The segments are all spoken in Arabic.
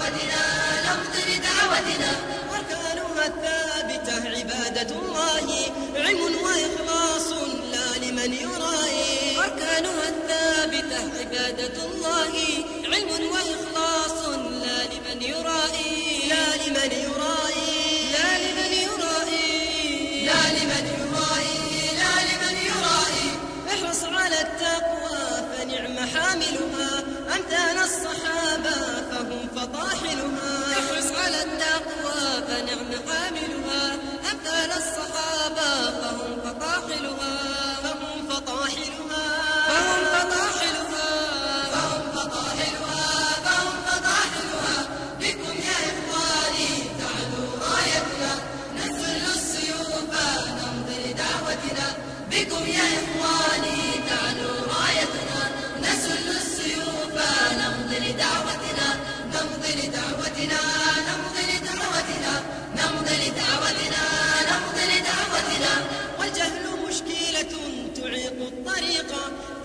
دعوتنا لفظ لدعوتنا أركانها الثابتة عبادة الله علم وإخلاص لا لمن يرائي. أركانها الثابتة عبادة الله علم وإخلاص لا لمن يرائي. لا لمن يرائي. لا لمن يرائي. لا لمن يرائي. لا لمن يرائي. احرص على التقوى فنعم حامله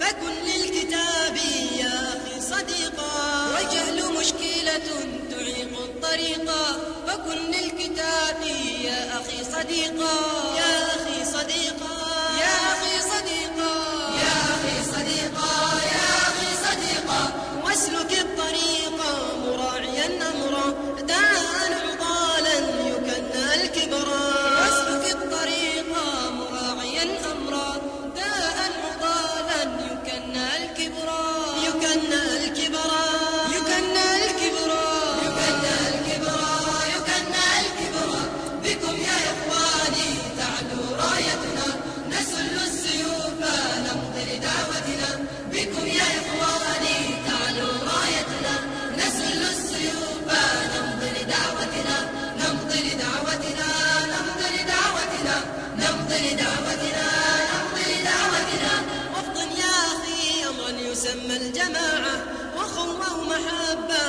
فكن للكتاب يا أخي صديقا. والجهل مشكلة تعيق الطريق فكن للكتاب يا أخي صديقا. محبة.